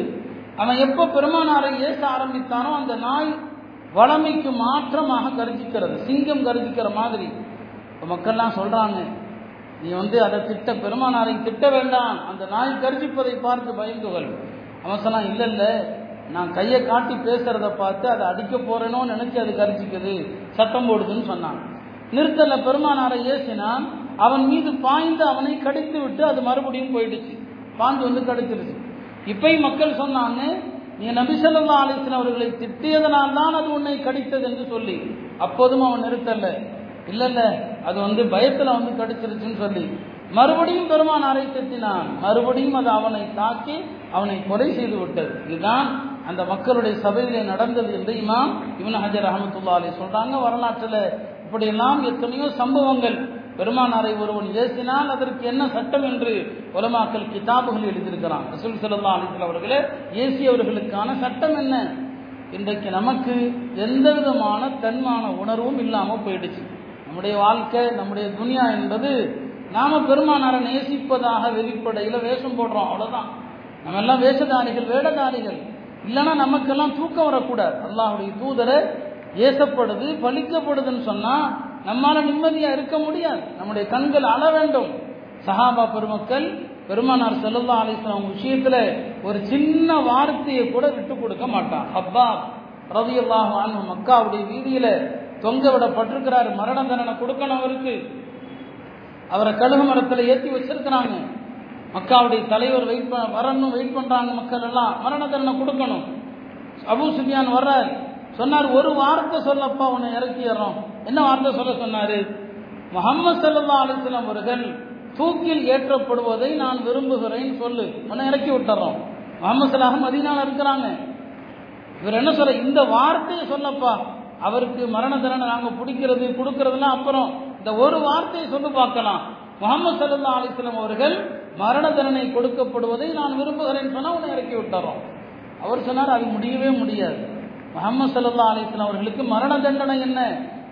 [SPEAKER 1] அவன் எப்போ பெருமானாரை ஏச ஆரம்பித்தானோ அந்த நாய் வளமைக்கு மாற்றமாக கருதிக்கிறது. சிங்கம் கருதிக்கிற மாதிரி. மக்கள்லாம் சொல்றாங்க நீ வந்து அதை திட்ட பெருமானாரை திட்ட வேண்டாம். அந்த நாய் கர்ஜிப்பதை பார்த்து பயந்துகள். அவன் சொன்னான் இல்லை இல்லை. நான் கையை காட்டி பேசுறத பார்த்து அதை அடிக்க போறேனோ நினைச்சு அது கரிச்சிக்குது சத்தம் போடுதுன்னு சொன்னான். நிறுத்தல பெருமானாரை ஏசினான் அவன் மீது பாய்ந்து அவனை கடித்து விட்டு அது மறுபடியும் போயிடுச்சு. பாய்ந்து வந்து கடிச்சிருச்சு. இப்பயும் மக்கள் சொன்னாங்க நீ நபிசல்லா அலிஸ்லாம் அவர்களை திட்டியதனால் தான் அது உன்னை கடித்தது என்று சொல்லி. அப்போதும் அவன் நிறுத்தல. இல்ல இல்ல அது வந்து பயத்துல வந்து கடிச்சிருச்சுன்னு சொல்லி. மறுபடியும் பெருமானாரை திட்டினான். மறுபடியும் அது அவனை தாக்கி அவனை கொலை செய்து விட்டது. இதுதான் அந்த மக்களுடைய சபையிலே நடந்தது என்று இமாம் இவன் ஹஜர் அஹமத்துல்லா அலி சொல்றாங்க. வரலாற்றில் இப்படியெல்லாம் எத்தனையோ சம்பவங்கள் பெருமானாரை ஒருவன் ஏசினால் அதற்கு என்ன சட்டம் என்று உலமாக்கல் கிதாபுகள் எழுதியிருக்கிறான். ரசூல் சல்லா அலிஸ்லாம் அவர்களே ஏசியவர்களுக்கான சட்டம் என்ன? இன்றைக்கு நமக்கு எந்த விதமான தன்மான உணர்வும் இல்லாமல் போயிடுச்சு. நம்முடைய வாழ்க்கை நம்முடைய துனியா என்பது நாம பெருமானாரை நேசிப்பதாக வெளிப்படையில் வேஷம் போடுறோம் அவ்வளவுதான். நம்ம எல்லாம் வேஷதாரிகள் வேடதாரிகள். இல்லைன்னா நமக்கெல்லாம் தூக்கம் வரக்கூடாது. அல்லாஹுடைய தூதரை ஏசப்படுது பழிக்கப்படுதுன்னு சொன்னா நம்மால நிம்மதியா இருக்க முடியாது. நம்முடைய கண்கள் அழ வேண்டும். சஹாபா பெருமக்கள் பெருமானார் செல்லல்லா அலிஸ்லாம் விஷயத்துல ஒரு சின்ன வார்த்தையை கூட விட்டு கொடுக்க மாட்டான் அப்பா ரவி அல்லாஹ் மக்காவுடைய வீதியில தொங்க விடப்பட்டிருக்கிறார். மரண தண்டனை கொடுக்கணும் அவருக்கு. அவரை கழுகு மரத்தில் ஏற்றி வச்சிருக்கிறாங்க. மக்காவுடைய தலைவர் வெயிட் வரணும் வெயிட் பண்றாங்க மக்கள் எல்லாம். மரண தண்டனை கொடுக்கணும். அபு சுபியான் வர்றார். சொன்னார் ஒரு வார்த்தை சொல்லப்பா உன்னை இறக்கிடுறோம். என்ன வார்த்தை சொல்ல சொன்னாரு? முகமது சல்லா அலிஸ்லாம் அவர்கள் தூக்கில் ஏற்றப்படுவதை நான் விரும்புகிறேன் சொல்லு. உன்னை இறக்கி விட்டுறோம். முகமது சலாஹ் மதினால இருக்கிறாங்க. இவர் என்ன சொல்ல இந்த வார்த்தையை சொல்லப்பா. அவருக்கு மரண தண்டனை நாங்கள் பிடிக்கிறது கொடுக்கறதுலாம் அப்புறம் இந்த ஒரு வார்த்தையை சொல்லி பார்க்கலாம். முகமது சல்லா அலிஸ்லாம் அவர்கள் மரண தண்டனை கொடுக்கப்படுவதை நான் விரும்புகிறேன் சொன்னால் உன்னை இறக்கி விட்டுறோம். அவர் சொன்னார் அது முடியவே முடியாது. முகமது சல்லா அலிஸ்லாம் அவர்களுக்கு மரண தண்டனை என்ன?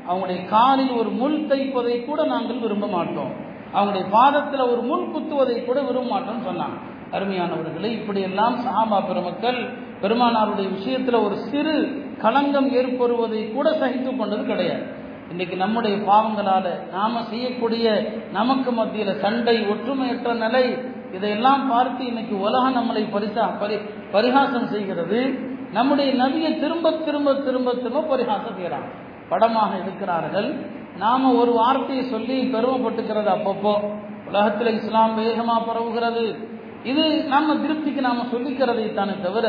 [SPEAKER 1] அவங்களுடைய காலில் ஒரு முள் தைப்பதை கூட நாங்கள் விரும்ப மாட்டோம். அவங்களுடைய பாதத்தில் ஒரு முள் குத்துவதை கூட விரும்ப மாட்டோம்னு சொன்னாங்க. அருமையானவர்களை இப்படியெல்லாம் சஹாபா பெருமக்கள் பெருமானாருடைய விஷயத்தில் ஒரு சிறு களங்கம் ஏற்படுவதை கூட சகித்து கொண்டது கிடையாது. இன்னைக்கு நம்முடைய பாவங்களால் நாம் செய்யக்கூடிய நமக்கு மத்தியில் சண்டை ஒற்றுமையற்ற நிலை இதையெல்லாம் பார்த்து இன்னைக்கு உலகம் நம்மளை பரிசா பரி பரிகாசம் செய்கிறது. நம்முடைய நபியை திரும்ப திரும்ப திரும்ப திரும்ப பரிகாசம் செய்கிறாங்க படமாக இருக்கிறார்கள் நாம ஒரு வார்த்தையை சொல்லி பெருமைப்பட்டுக்கிறது அப்பப்போ. உலகத்தில் இஸ்லாம் வேகமாக பரவுகிறது. இது நம்ம திருப்திக்கு நாம சொல்லிக்கிறதை தானே தவிர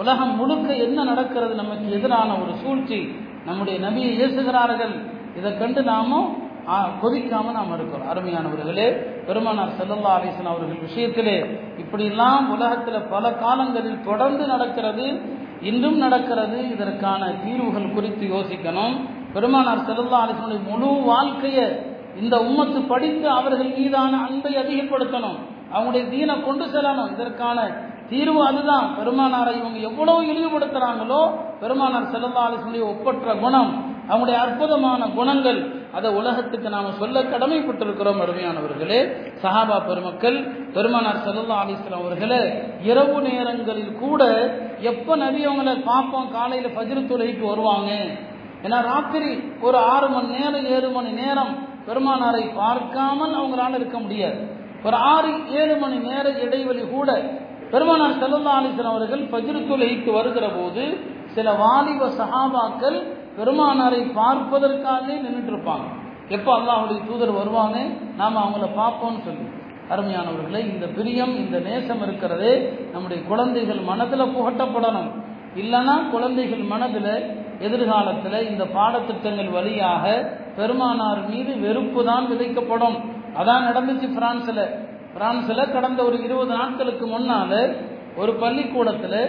[SPEAKER 1] உலகம் முழுக்க என்ன நடக்கிறது நமக்கு எதிரான ஒரு சூழ்ச்சி நம்முடைய நபியை இயேசுகிறார்கள் இதை கண்டு நாமும் கொதிக்காம நாம் இருக்கிறோம். அருமையானவர்களே பெருமானார் செல்லல்லா அலிசன் அவர்கள் விஷயத்திலே இப்படிலாம் உலகத்தில் பல காலங்களில் தொடர்ந்து நடக்கிறது. இன்றும் நடக்கிறது. இதற்கான தீர்வுகள் குறித்து யோசிக்கணும். பெருமானார் செல்லா அலிசனுடைய முழு வாழ்க்கையை இந்த உம்மத்து படித்து அவர்கள் மீதான அன்பை அதிகப்படுத்தணும். அவங்களுடைய தீனை கொண்டு செல்லணும். இதற்கான தீர்வு அதுதான். பெருமானாரை இவங்க எவ்வளவு இழிவுபடுத்துறாங்களோ பெருமானார் செல்லா அலிசனுடைய ஒப்பற்ற குணம் அவங்களுடைய அற்புதமான குணங்கள் அதை உலகத்துக்கு நாம சொல்ல கடமைப்பட்டிருக்கிறோம் அருமையானவர்களே. சஹாபா பெருமக்கள் பெருமானார் செல்லல்லா அலிஸ்லாம் அவர்களே இரவு நேரங்களில் கூட எப்ப நபி அவங்கள பார்ப்போம் காலையில பஜ்ரு தொழுகைக்கு வருவாங்க? ஏன்னா ராத்திரி ஒரு ஆறு மணி நேரம் ஏழு மணி நேரம் பெருமானாரை பார்க்காமல் அவங்களால இருக்க முடியாது. ஒரு ஆறு ஏழு மணி நேர இடைவெளி கூட பெருமானார் செல்லல்லா அலிஸ்லாம் அவர்கள் பஜ்ரு தொழுகைக்கு வருகிற போது சில வாலிப சஹாபாக்கள் பெருமானாரை பார்ப்பதற்காகவே நின்றுட்டு இருப்பாங்க எப்போ அல்லாஹுடைய தூதர் வருவானே? நாம் அவங்கள பார்ப்போம்னு சொல்லி. அருமையானவர்களே இந்த பிரியம் இந்த நேசம் இருக்கிறதே நம்முடைய குழந்தைகள் மனதில் புகட்டப்படணும். இல்லைன்னா குழந்தைகள் மனதில் எதிர்காலத்தில் இந்த பாடத்திட்டங்கள் வழியாக பெருமானார் மீது வெறுப்பு தான் விதைக்கப்படும். அதான் நடந்துச்சு பிரான்ஸில் பிரான்ஸில் கடந்த ஒரு இருபது நாட்களுக்கு முன்னால் ஒரு பள்ளிக்கூடத்தில்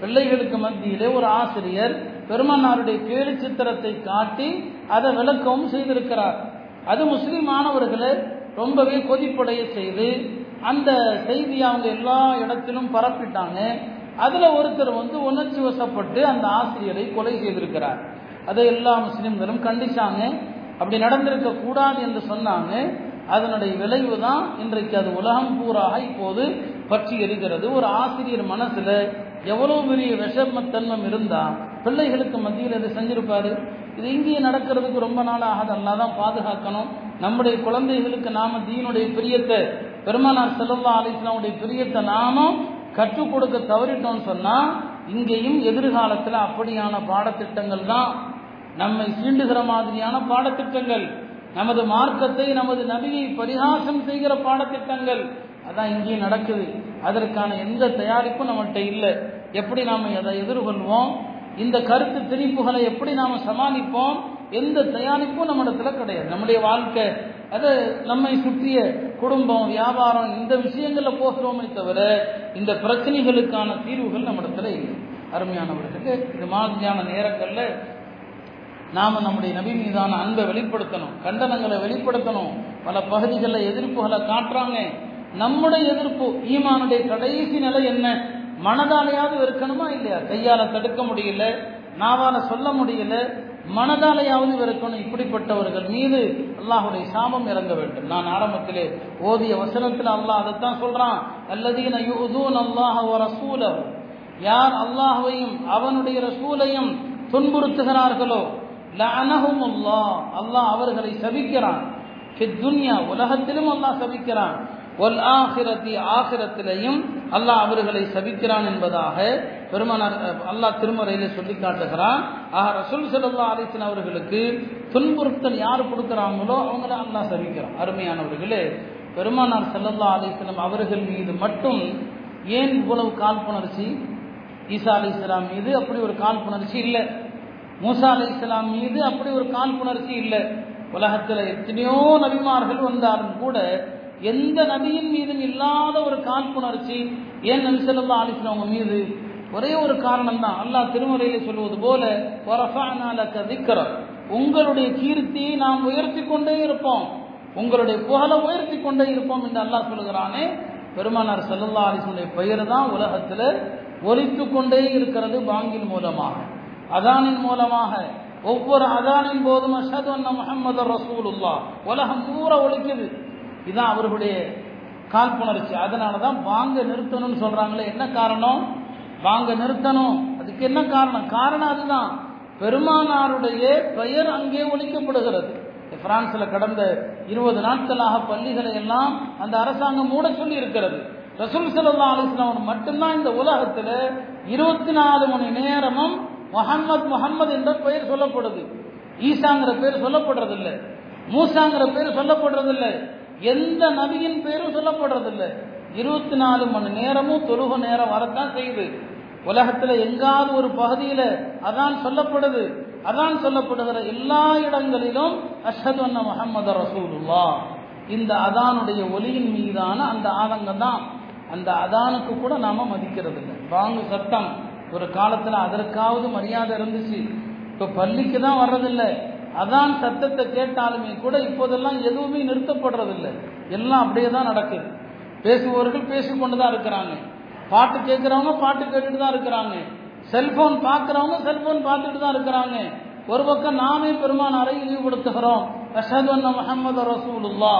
[SPEAKER 1] பிள்ளைகளுக்கு மத்தியிலே ஒரு ஆசிரியர் பெருமானாருடைய கேலி சித்திரத்தை காட்டி அதை விளக்கவும் செய்திருக்கிறார். அது முஸ்லீம் மாணவர்களை ரொம்பவே கொதிப்படைய செய்து அந்த செய்தியை அவங்க எல்லா இடத்திலும் பரப்பிட்டாங்க. அதில் ஒருத்தர் வந்து உணர்ச்சி வசப்பட்டு அந்த ஆசிரியரை கொலை செய்திருக்கிறார். அதை எல்லா முஸ்லிம்களும் கண்டிச்சாங்க. அப்படி நடந்திருக்க கூடாது என்று சொன்னாங்க. அதனுடைய விளைவு தான் இன்றைக்கு அது உலகம் பூராக இப்போது பற்றி எரிகிறது ஒரு ஆசிரியர் மனசுல எவ்வளவு பெரிய விஷமத்தன்மம் இருந்தால் பிள்ளைகளுக்கு மத்தியில் இதை செஞ்சுருப்பாரு. இது இங்கேயே நடக்கிறதுக்கு ரொம்ப நாள் ஆகாது. அல்லாதான் பாதுகாக்கணும். நம்முடைய குழந்தைகளுக்கு நாம தீனுடைய பிரியத்தை பெருமானார் செல்லல்லா அலிஸ்லாமுடைய பிரியத்தை நாமும் கற்றுக் கொடுக்க தவறிட்டோம்னு சொன்னால் இங்கேயும் எதிர்காலத்தில் அப்படியான பாடத்திட்டங்கள் தான் நம்மை சீண்டுகிற மாதிரியான பாடத்திட்டங்கள். நமது மார்க்கத்தை நமது நபியை பரிகாசம் செய்கிற பாடத்திட்டங்கள். அதான் இங்கேயும் நடக்குது. அதற்கான எந்த தயாரிப்பும் நம்மள்கிட்ட இல்லை. எப்படி நாம் அதை எதிர்கொள்வோம்? இந்த கருத்து திணிப்புகளை எப்படி நாம் சமாளிப்போம்? எந்த தயாரிப்பும் நம்மிடத்துல கிடையாது. நம்முடைய வாழ்க்கை அது நம்மை சுற்றிய குடும்பம் வியாபாரம் இந்த விஷயங்களில் போகிறோமே தவிர இந்த பிரச்சனைகளுக்கான தீர்வுகள் நம்மிடத்துல இல்லை. அருமையானவர்களுக்கு இது மாதிரியான நேரங்களில் நாம் நம்முடைய நபி மீதான அன்பை வெளிப்படுத்தணும் கண்டனங்களை வெளிப்படுத்தணும். பல பகுதிகளில் எதிர்ப்புகளை காட்டுறாங்க. நம்முடைய எதிர்ப்பு ஈமானுடைய கடைசி நிலை என்ன? மனதாலையாவது வெறுக்கணுமா இல்லையா? கையால தடுக்க முடியல நாவால சொல்ல முடியல மனதாலையாவது வெறுக்கணும் இப்படிப்பட்டவர்கள் மீது அல்லாஹுடைய சாபம் இறங்க வேண்டும். நான் ஆரம்பத்திலே ஓதிய வசனத்தில் அல்லாஹ் அதைத்தான் சொல்றான். அல்லதீன யூதூன் அல்லாஹ் ரசூலஹு. யார் அல்லாஹுவையும் அவனுடைய ரசூலையும் துன்புறுத்துகிறார்களோ லஅனஹும் அல்லாஹ். அல்லாஹ் அவர்களை சபிக்கிறான். துன்யா உலகத்திலும் அல்லாஹ் சபிக்கிறான். ஒல் ஆகிரத்தி ஆகிரத்திலையும் அல்லாஹ் அவர்களை சபிக்கிறான் என்பதாக பெருமனார் அல்லாஹ் திருமறையில சொல்லி காட்டுகிறான். ஆக ரசூல் சல்லா அலிசன் அவர்களுக்கு துன்புறுத்தல் யார் கொடுக்குறாங்களோ அவங்கள அல்லாஹ் சபிக்கிறான். அருமையானவர்களே பெருமானார் சல்லல்லா அலிஸ்லாம் அவர்கள் மீது மட்டும் ஏன் இவ்வளவு காழ்ப்புணர்ச்சி ஈசா அலி இஸ்லாம் மீது அப்படி ஒரு காழ்ப்புணர்ச்சி இல்லை. மூசா அலி இஸ்லாம் மீது அப்படி ஒரு காழ்ப்புணர்ச்சி இல்லை. உலகத்தில் எத்தனையோ நபிமார்கள் வந்தாலும் கூட எந்த நபியின் மீதும் இல்லாத ஒரு காழ்ப்புணர்ச்சி ஏன் நபி சொல்லா அலிஸ்லாம் அவங்க மீது? ஒரே ஒரு காரணம் தான் அல்லாஹ் திருமுறையில சொல்வது போல உங்களுடைய கீர்த்தியை நாம் உயர்த்தி கொண்டே இருப்போம். உங்களுடைய புகழை உயர்த்தி கொண்டே இருப்போம் என்று அல்லாஹ் சொல்கிறானே பெருமானார் சல்லல்லா அலிஸ்வனுடைய பெயர் தான் உலகத்தில் ஒலித்து கொண்டே இருக்கிறது பாங்கின் மூலமாக. அதானின் மூலமாக ஒவ்வொரு அதானின் போதும் அஷது அண்ணா முகமது ரசூலுல்லா உலகம் பூரா ஒழிக்குது இதுதான் அவர்களுடைய காழ்ப்புணர்ச்சி. அதனால தான் வாங்க நிறுத்தணும்னு சொல்கிறாங்களே என்ன காரணம்? வாங்க நிறுத்தணும். அதுக்கு என்ன காரணம்? காரணம் அதுதான். பெருமானாருடைய பெயர் அங்கே ஒழிக்கப்படுகிறது. பிரான்ஸில் கடந்த இருபது நாட்களாக பள்ளிகளை எல்லாம் அந்த அரசாங்கம் மூட சொல்லி இருக்கிறது ரசூல் சல்லா அலிஸ்லாம் மட்டும்தான் இந்த உலகத்தில் இருபத்தி நாலு மணி நேரமும் முகம்மது முகம்மது என்ற பெயர் சொல்லப்படுது. ஈசாங்கிற பேர் சொல்லப்படுறதில்லை. மூசாங்கிற பேர் சொல்லப்படுறதில்லை. எந்த நபியின் பேரும் சொல்லப்படுறதில்லை. இருபத்தி நாலு மணி நேரமும் தொழுக நேரம் வரத்தான் செய்யுது. உலகத்தில் எங்காவது ஒரு பகுதியில் அதான் சொல்லப்படுது. அதான் சொல்லப்படுகிற எல்லா இடங்களிலும் அஷது அண்ண முகமது ரசூலுல்லா. இந்த அதானுடைய ஒலியின் மீதான அந்த ஆதங்கம் தான். அந்த அதானுக்கு கூட நாம மதிக்கிறது இல்லை வாங்கு சத்தம். ஒரு காலத்தில் அதற்காவது மரியாதை இருந்துச்சு. இப்போ பள்ளிக்கு தான் வர்றதில்லை. அதான் சத்தத்தை கேட்டாலுமே கூட இப்போதெல்லாம் எதுவுமே நிறுத்தப்படுறதில்லை. எல்லாம் அப்படியே தான் நடக்குது. பேசுபவர்கள் பேசிக்கொண்டு தான் இருக்கிறாங்க. பாட்டு கேட்குறவங்க பாட்டு கேட்டுட்டு தான் இருக்கிறாங்க. செல்போன் பார்க்குறவங்க செல்போன் பார்த்துட்டு தான் இருக்கிறாங்க. ஒரு பக்கம் நாமே பெருமானாரை இழிவுபடுத்துகிறோம். அஷது அண்ணா முகமது ரசூலுல்லா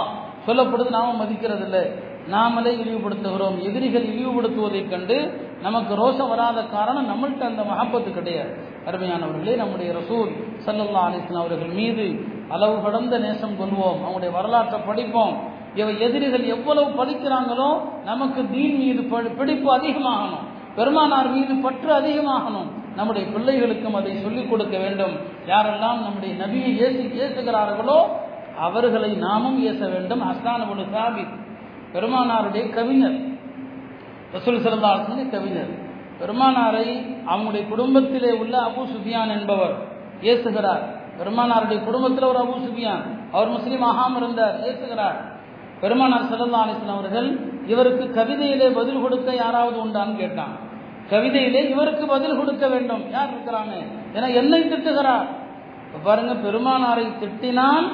[SPEAKER 1] சொல்லப்படுது நாம மதிக்கிறது இல்லை நாமளே இழிவுபடுத்துகிறோம். எதிரிகள் இழிவுபடுத்துவதைக் கண்டு நமக்கு ரோஷம் வராத காரணம் நம்மள்கிட்ட அந்த மகப்பத்து கிடையாது. அருமையானவர்களே நம்முடைய ரசூல் சல்லல்லா அலிஸ்லாம் அவர்கள் மீது அளவு கடந்த நேசம் கொள்வோம். அவங்களுடைய வரலாற்றை படிப்போம். இவ எதிரிகள் எவ்வளவு படிக்கிறாங்களோ நமக்கு தீன் மீது பிடிப்பு அதிகமாகணும். பெருமானார் மீது பற்று அதிகமாகணும். நம்முடைய பிள்ளைகளுக்கும் அதை சொல்லிக் கொடுக்க வேண்டும். யாரெல்லாம் நம்முடைய நபியை ஏசி ஏசுகிறார்களோ அவர்களை நாமும் ஏச வேண்டும். அஸ்தானபுல் சாபித் பெருமானாருடைய கவிஞர். ரசூல் சல்லாஹனுடைய கவிஞர். பெருமானாரை அவங்களுடைய குடும்பத்திலே உள்ள அபு சுஃபியான் என்பவர் ஏசுகிறார். பெருமானாருடைய குடும்பத்தில் ஒரு அபு சுஃபியான். அவர் முஸ்லீம் ஆகாம இருந்தார் ஏசுகிறார். பெருமானார் சல்லா அலிஸ்லாம் அவர்கள் இவருக்கு கவிதையிலே பதில் கொடுக்க யாராவது உண்டான்னு கேட்டான். கவிதையிலே இவருக்கு பதில் கொடுக்க வேண்டும். யார் இருக்கிறாங்க ஏன்னா என்னை திட்டுகிறார். பாருங்க பெருமானாரை திட்டினால்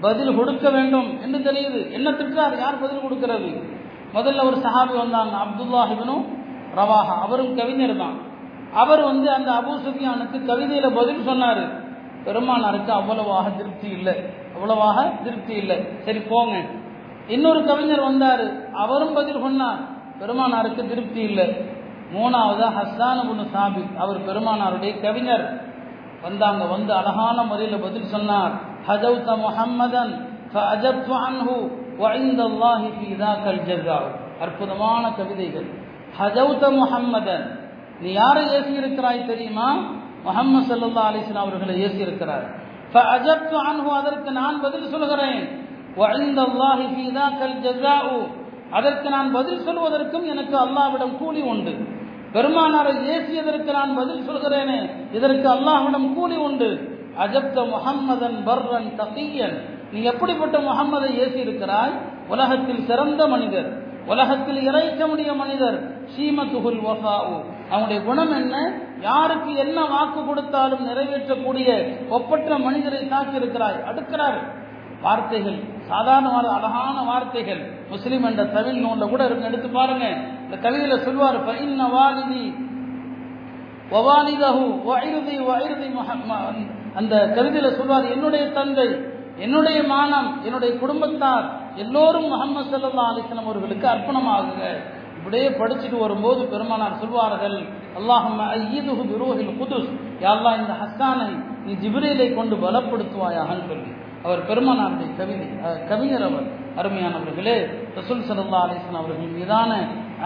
[SPEAKER 1] பதில் கொடுக்க வேண்டும் என்று தெரியுது. என்ன திட்டார் யார் பதில் கொடுக்கிறது? முதல்ல ஒரு சஹாபி வந்தாங்க அப்துல்லாஹிபனும் ரவாஹா. அவரும் கவிஞர் தான். அவர் வந்து அந்த அபூ சுஃபியானுக்கு கவிதையில பதில் சொன்னார். பெருமானாருக்கு அவ்வளவாக திருப்தி இல்லை. அவ்வளவாக திருப்தி இல்லை. சரி போங்க. இன்னொரு கவிஞர் வந்தார். அவரும் பதில் சொன்னார். பெருமானாருக்கு திருப்தி இல்லை. மூணாவதா குனு சாபித். அவர் பெருமானாருடைய கவிஞர். வந்தாங்க வந்து அழகான முறையில் பதில் சொன்னார். ஹஜவுத முஹம்மதன் فأجبت عنه وعند الله في ذاك الجزاء அற்புதமான கவிதைகள் ஹஜவுத முஹம்மதன் நீ யாரை ஏசி இருக்கிறாய் தெரியுமா முகமது சல்லா அலிஸ்லாம் அவர்களை ஏசி இருக்கிறார் فأجبت عنه அதற்கு நான் பதில் சொல்கிறேன் وعند الله في ذاك الجزاء அதற்கு நான் பதில் சொல்வதற்கும் எனக்கு அல்லாஹ்விடம் கூலி உண்டு பெருமானாரை ஏசியதற்கு நான் பதில் சொல்கிறேனே இதற்கு அல்லாஹ்விடம் கூலி உண்டு அஜப்த முஹம்மதன் பர்ரன் தகியன். நீ எப்படிப்பட்ட முகம்மதை ஏசி இருக்கிறாய் உலகத்தில் சிறந்த மனிதர். உலகத்தில் இறைக்க முடிய மனிதர். சீமத்துகுல் வசாவு அவனுடைய குணம் என்ன? யாருக்கு என்ன வாக்கு கொடுத்தாலும் நிறைவேற்றக்கூடிய ஒப்பற்ற மனிதரை தாக்கி இருக்கிறாய் அடுக்கிறார். வார்த்தைகள். சாதாரண அழகான வார்த்தைகள். முஸ்லீம் என்ற தமிழ் நூல்ல கூட இருக்கு. எடுத்து பாருங்க. இந்த கவிதையில சொல்வார் பைன்ன வாலிதி ஒவாலிதஹு வஇருதி வஇருதி அந்த கவிதையில சொல்வார் என்னுடைய தந்தை என்னுடைய மானம் என்னுடைய குடும்பத்தார் எல்லோரும் முகமது சல்லா அலிஸ்லாம் அவர்களுக்கு அர்ப்பணமாகுங்க இப்படியே படிச்சுட்டு வரும்போது பெருமானார் சொல்வார்கள் அல்லாஹம் ஐயதுஹு பிரோஹில் குதுஸ். யாழ்லா இந்த ஹஸ்தானை நீ ஜிப்ரீலை கொண்டு பலப்படுத்துவாயாகன்னு சொல்லி. அவர் பெருமானாருடைய கவிதை கவிஞர் அவர் அருமையானவர்களே ரசூல் சல்லா அலிஸ்லாம் அவர்கள் மீதான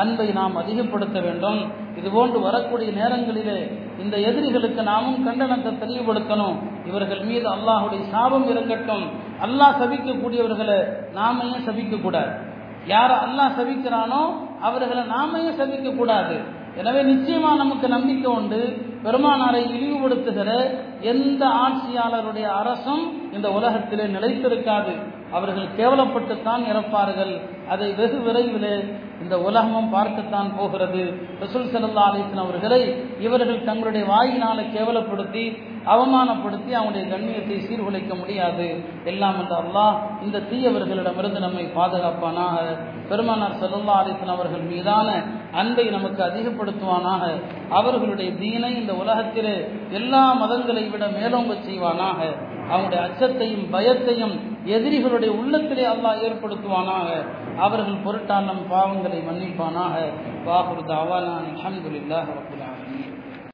[SPEAKER 1] அன்பை நாம் அதிகப்படுத்த வேண்டும். இதுபோன்று வரக்கூடிய நேரங்களிலே இந்த எதிரிகளுக்கு நாமும் கண்டனத்தை தெளிவுபடுத்தணும். இவர்கள் மீது அல்லாஹுடைய சாபம் இறங்கட்டும் அல்லாஹ் சபிக்கக்கூடியவர்களை நாமையே சபிக்கக்கூடாது? யார் அல்லாஹ் சபிக்கிறானோ அவர்களை நாம ஏன் சபிக்கக்கூடாது? எனவே நிச்சயமா நமக்கு நம்பிக்கை உண்டு. பெருமானாரை இழிவுபடுத்துகிற எந்த ஆட்சியாளருடைய அரசும் இந்த உலகத்திலே நிலைத்திருக்காது. அவர்கள் கேவலப்பட்டுத்தான் இறப்பார்கள். அதை வெகு விரைவிலே இந்த உலகமும் பார்க்கத்தான் போகிறது. ரசூல் சல்லா அலிஸ்லாம் அவர்களை இவர்கள் தங்களுடைய வாயினால கேவலப்படுத்தி அவமானப்படுத்தி அவனுடைய கண்ணியத்தை சீர்குலைக்க முடியாது. எல்லாம் என்று அல்லாஹ் இந்த தீயவர்களிடமிருந்து நம்மை பாதுகாப்பானாக. பெருமானார் செல்லல்லா அலிஸ்லாம் அவர்கள் மீதான அன்பை நமக்கு அதிகப்படுத்துவானாக. அவர்களுடைய தீனை இந்த உலகத்திலே எல்லா மதங்களை விட மேலோங்க செய்வானாக. அவனுடைய அச்சத்தையும் பயத்தையும் எதிரிகளுடைய உள்ளத்திலே அல்லாஹ் ஏற்படுத்துவானாக. அவர்கள் பொருட்டான் நம் பாவங்களை மன்னிப்பானாக. வாகுரு தாவானான் அலமதுல்லாஹ் ரபுல்